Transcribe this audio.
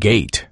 gate.